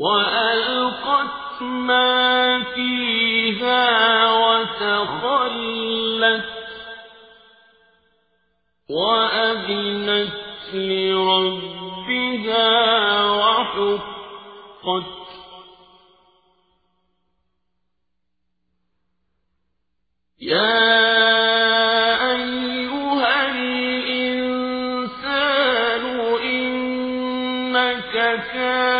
وألقت ما فيها وتخلت وأذنت لربها وحقت يا أيها الإنسان إنك كادح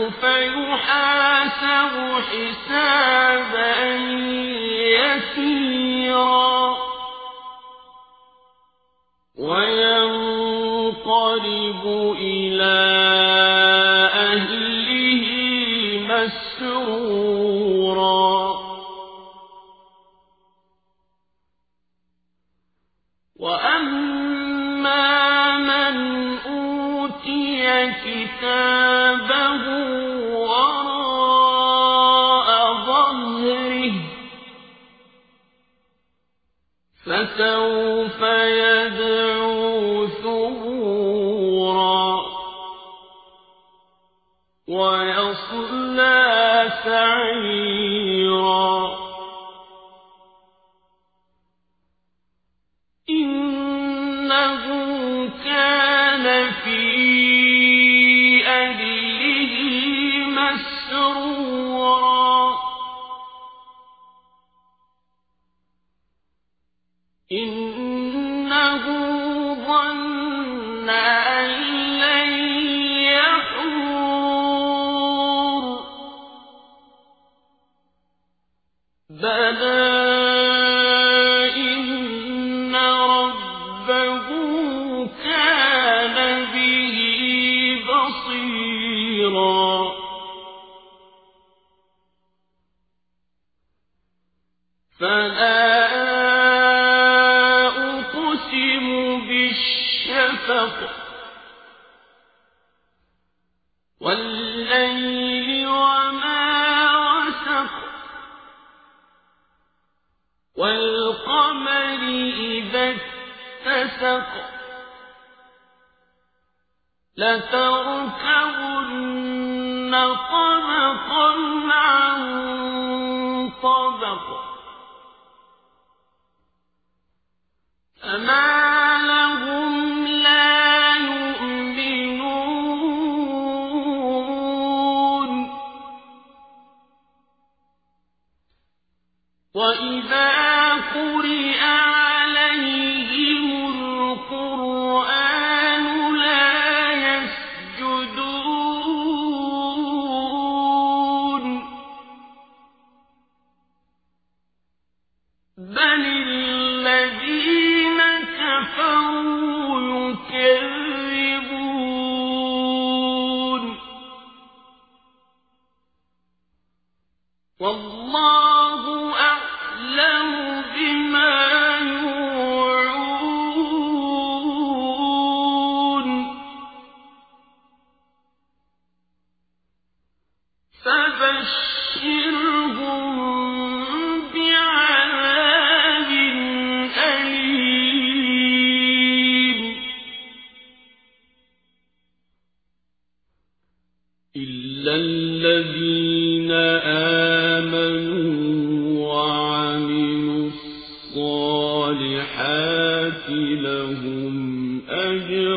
يحاسب حسابا يسيرا. وينقلب إلى أهله مسرورا. وأما من أوتي كتابه ويصلى سعيرا. إنه كان في أهله مسرورا. إنه ظن بلى إن ربه كان به بصيرا فلا أقسم بالشفق والليل والقمر إذا اتسق لتركبن طبقا عن طبق. وإذا عليهم القرآن لا يسجدون بل الذين كفروا يكذبون والله الذين آمنوا وعملوا الصالحات لهم أجر